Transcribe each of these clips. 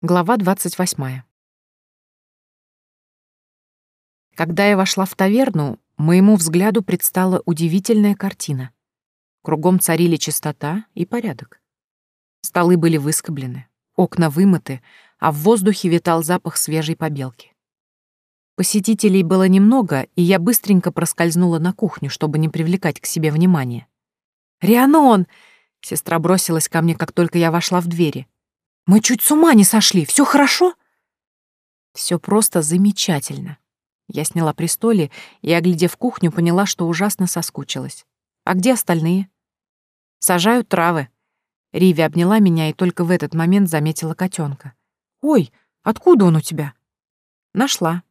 Глава 28. Когда я вошла в таверну, моему взгляду предстала удивительная картина. Кругом царили чистота и порядок. Столы были выскоблены, окна вымыты, а в воздухе витал запах свежей побелки. Посетителей было немного, и я быстренько проскользнула на кухню, чтобы не привлекать к себе внимания. «Рианон!» — сестра бросилась ко мне, как только я вошла в двери — мы чуть с ума не сошли. Все хорошо? Все просто замечательно. Я сняла престоле и, оглядев кухню, поняла, что ужасно соскучилась. А где остальные? Сажают травы. Риви обняла меня и только в этот момент заметила котенка. «Ой, откуда он у тебя?» «Нашла».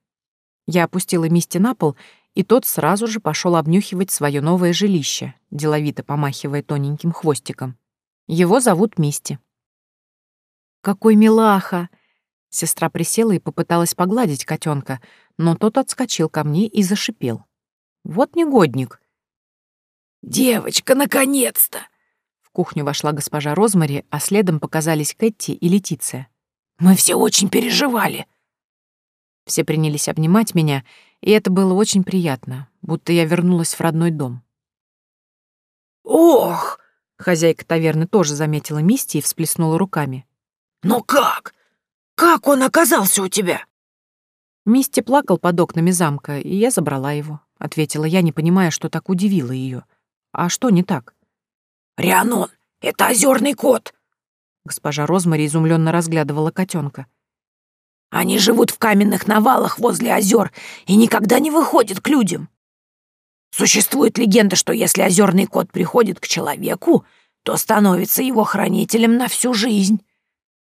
Я опустила Мисти на пол, и тот сразу же пошел обнюхивать свое новое жилище, деловито помахивая тоненьким хвостиком. Его зовут Мисти. «Какой милаха!» Сестра присела и попыталась погладить котенка, но тот отскочил ко мне и зашипел. «Вот негодник!» «Девочка, наконец-то!» В кухню вошла госпожа Розмари, а следом показались Кэти и Летиция. «Мы все очень переживали!» Все принялись обнимать меня, и это было очень приятно, будто я вернулась в родной дом. «Ох!» Хозяйка таверны тоже заметила Мисти и всплеснула руками. «Но как? Как он оказался у тебя?» Мисти плакал под окнами замка, и я забрала его, — ответила я, не понимая, что так удивило ее. А что не так? «Рианон, это озерный кот!» Госпожа Розмари изумленно разглядывала котенка. «Они живут в каменных навалах возле озер и никогда не выходят к людям. Существует легенда, что если озерный кот приходит к человеку, то становится его хранителем на всю жизнь.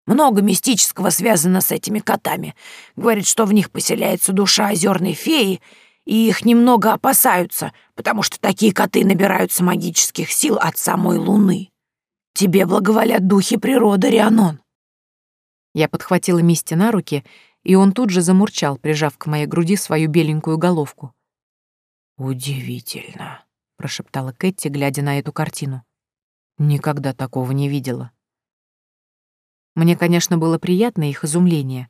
Много мистического связано с этими котами. Говорят, что в них поселяется душа озерной феи, и их немного опасаются, потому что такие коты набираются магических сил от самой луны. Тебе благоволят духи природы, Рианон. Я подхватила Мисти на руки, и он тут же замурчал, прижав к моей груди свою беленькую головку. «Удивительно», — прошептала Кэти, глядя на эту картину. «Никогда такого не видела». Мне, конечно, было приятно их изумление,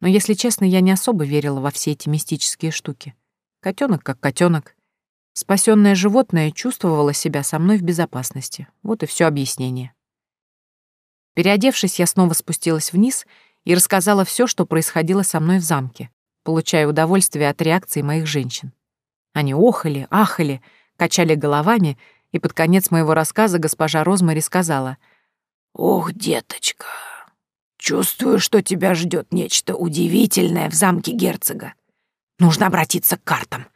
но, если честно, я не особо верила во все эти мистические штуки. Котенок как котенок. Спасенное животное чувствовало себя со мной в безопасности. Вот и все объяснение. Переодевшись, я снова спустилась вниз и рассказала все, что происходило со мной в замке, получая удовольствие от реакции моих женщин. Они охали, ахали, качали головами, и под конец моего рассказа госпожа Розмари сказала «Ох, деточка, Чувствую, что тебя ждет нечто удивительное в замке герцога. Нужно обратиться к картам.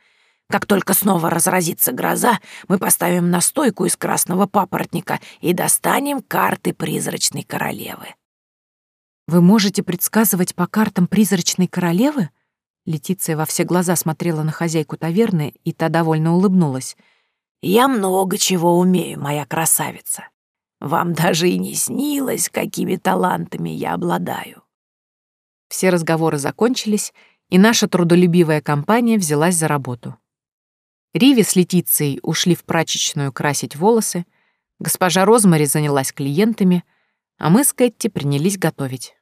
Как только снова разразится гроза, мы поставим настойку из красного папоротника и достанем карты призрачной королевы. Вы можете предсказывать по картам призрачной королевы? Летиция во все глаза смотрела на хозяйку таверны, и та довольно улыбнулась. «Я много чего умею, моя красавица. Вам даже и не снилось, какими талантами я обладаю». Все разговоры закончились, и наша трудолюбивая компания взялась за работу. Риви с Летицией ушли в прачечную красить волосы, госпожа Розмари занялась клиентами, а мы с Кэтти принялись готовить.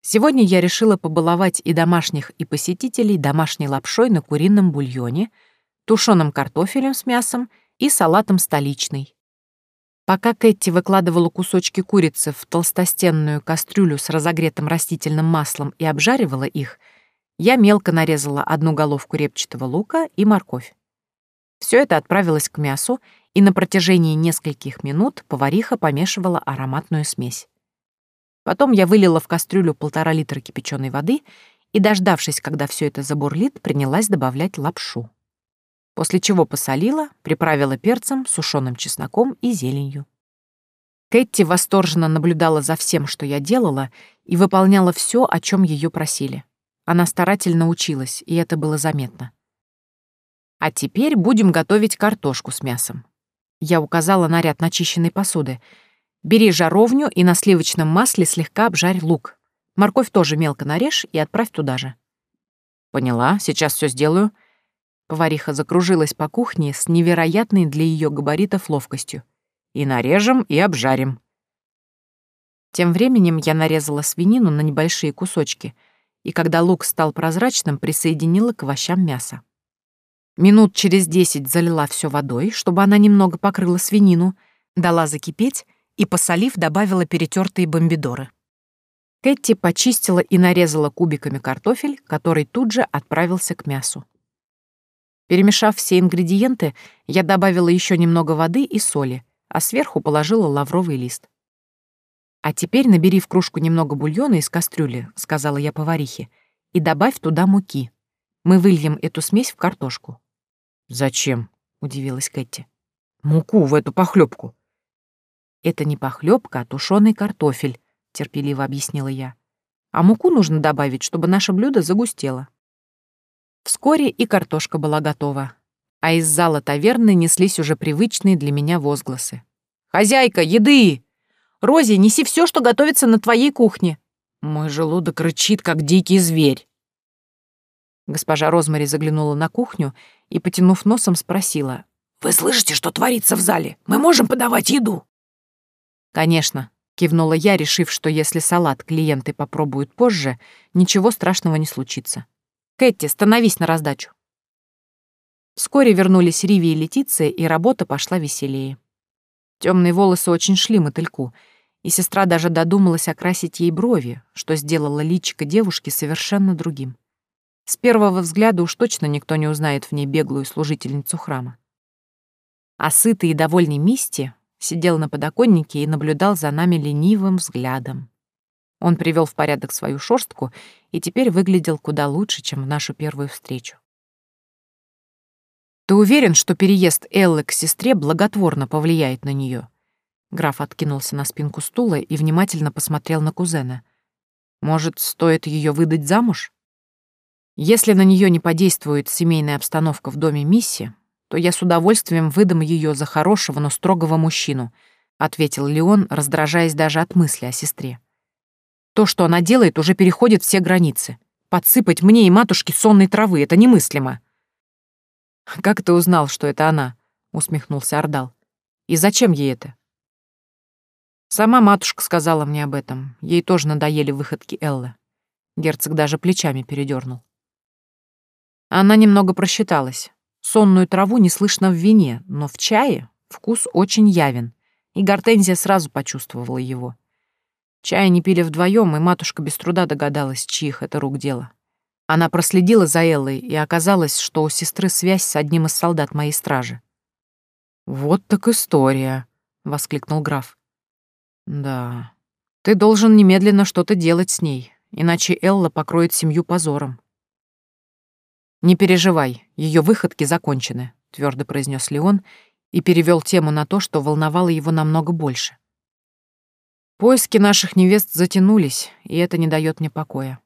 Сегодня я решила побаловать и домашних, и посетителей домашней лапшой на курином бульоне, тушеным картофелем с мясом и салатом столичный, Пока Кэти выкладывала кусочки курицы в толстостенную кастрюлю с разогретым растительным маслом и обжаривала их, я мелко нарезала одну головку репчатого лука и морковь. Все это отправилось к мясу, и на протяжении нескольких минут повариха помешивала ароматную смесь. Потом я вылила в кастрюлю полтора литра кипяченой воды и, дождавшись, когда все это забурлит, принялась добавлять лапшу после чего посолила, приправила перцем, сушеным чесноком и зеленью. Кэти восторженно наблюдала за всем, что я делала, и выполняла все, о чем ее просили. Она старательно училась, и это было заметно. А теперь будем готовить картошку с мясом. Я указала на ряд начищенной посуды. Бери жаровню и на сливочном масле слегка обжарь лук. Морковь тоже мелко нарежь и отправь туда же. Поняла, сейчас все сделаю. Повариха закружилась по кухне с невероятной для ее габаритов ловкостью. «И нарежем, и обжарим». Тем временем я нарезала свинину на небольшие кусочки, и когда лук стал прозрачным, присоединила к овощам мясо. Минут через десять залила все водой, чтобы она немного покрыла свинину, дала закипеть и, посолив, добавила перетертые бомбидоры. Кэти почистила и нарезала кубиками картофель, который тут же отправился к мясу. Перемешав все ингредиенты, я добавила еще немного воды и соли, а сверху положила лавровый лист. «А теперь набери в кружку немного бульона из кастрюли», — сказала я поварихе, «и добавь туда муки. Мы выльем эту смесь в картошку». «Зачем?» — удивилась Кэти. «Муку в эту похлебку. «Это не похлебка, а тушеный картофель», — терпеливо объяснила я. «А муку нужно добавить, чтобы наше блюдо загустело». Вскоре и картошка была готова, а из зала таверны неслись уже привычные для меня возгласы. «Хозяйка, еды! Рози, неси все, что готовится на твоей кухне!» Мой желудок рычит, как дикий зверь. Госпожа Розмари заглянула на кухню и, потянув носом, спросила. «Вы слышите, что творится в зале? Мы можем подавать еду?» «Конечно», — кивнула я, решив, что если салат клиенты попробуют позже, ничего страшного не случится. «Кэти, становись на раздачу». Вскоре вернулись Риви и Летиция, и работа пошла веселее. Темные волосы очень шли мотыльку, и сестра даже додумалась окрасить ей брови, что сделала личико девушки совершенно другим. С первого взгляда уж точно никто не узнает в ней беглую служительницу храма. А сытый и довольный Мисти сидел на подоконнике и наблюдал за нами ленивым взглядом. Он привел в порядок свою шорстку и теперь выглядел куда лучше, чем в нашу первую встречу. «Ты уверен, что переезд Эллы к сестре благотворно повлияет на нее? Граф откинулся на спинку стула и внимательно посмотрел на кузена. «Может, стоит ее выдать замуж? Если на нее не подействует семейная обстановка в доме Мисси, то я с удовольствием выдам ее за хорошего, но строгого мужчину», — ответил Леон, раздражаясь даже от мысли о сестре. «То, что она делает, уже переходит все границы. Подсыпать мне и матушке сонной травы — это немыслимо». «Как ты узнал, что это она?» — усмехнулся Ордал. «И зачем ей это?» Сама матушка сказала мне об этом. Ей тоже надоели выходки Эллы. Герцог даже плечами передернул. Она немного просчиталась. Сонную траву не слышно в вине, но в чае вкус очень явен, и Гортензия сразу почувствовала его. Чай не пили вдвоем, и матушка без труда догадалась, чьих это рук дело. Она проследила за Эллой, и оказалось, что у сестры связь с одним из солдат моей стражи. «Вот так история», — воскликнул граф. «Да, ты должен немедленно что-то делать с ней, иначе Элла покроет семью позором». «Не переживай, ее выходки закончены», — твердо произнес Леон и перевел тему на то, что волновало его намного больше. Поиски наших невест затянулись, и это не дает мне покоя.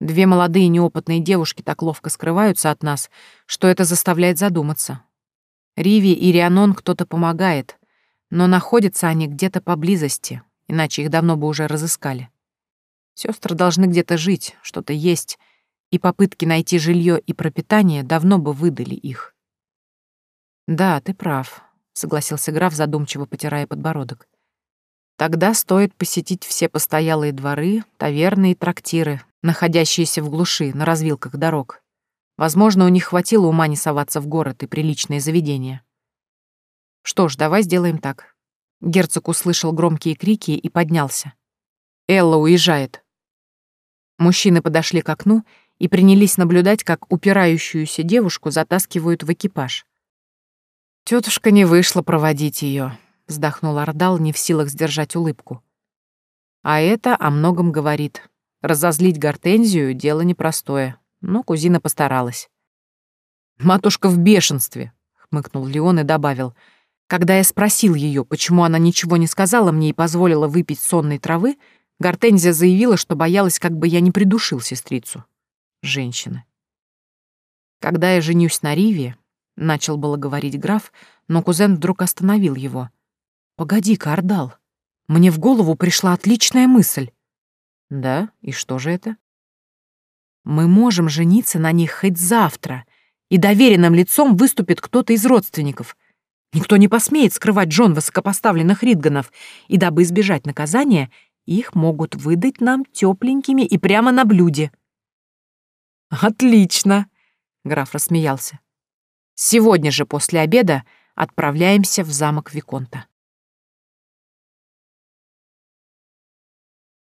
Две молодые неопытные девушки так ловко скрываются от нас, что это заставляет задуматься. Риви и Рианон кто-то помогает, но находятся они где-то поблизости, иначе их давно бы уже разыскали. Сестры должны где-то жить, что-то есть, и попытки найти жилье и пропитание давно бы выдали их. «Да, ты прав», — согласился граф, задумчиво потирая подбородок. «Тогда стоит посетить все постоялые дворы, таверны и трактиры, находящиеся в глуши, на развилках дорог. Возможно, у них хватило ума не соваться в город и приличные заведения. Что ж, давай сделаем так». Герцог услышал громкие крики и поднялся. «Элла уезжает». Мужчины подошли к окну и принялись наблюдать, как упирающуюся девушку затаскивают в экипаж. Тетушка не вышла проводить ее, вздохнул Ордал, не в силах сдержать улыбку. А это о многом говорит. Разозлить Гортензию — дело непростое, но кузина постаралась. «Матушка в бешенстве», — хмыкнул Леон и добавил. «Когда я спросил ее, почему она ничего не сказала мне и позволила выпить сонной травы, Гортензия заявила, что боялась, как бы я не придушил сестрицу женщины. Когда я женюсь на Риве, начал было говорить граф, но кузен вдруг остановил его. «Погоди-ка, Ордал, мне в голову пришла отличная мысль». «Да? И что же это?» «Мы можем жениться на них хоть завтра, и доверенным лицом выступит кто-то из родственников. Никто не посмеет скрывать жен высокопоставленных Ридганов, и дабы избежать наказания, их могут выдать нам тепленькими и прямо на блюде. «Отлично!» — граф рассмеялся. «Сегодня же после обеда отправляемся в замок Виконта».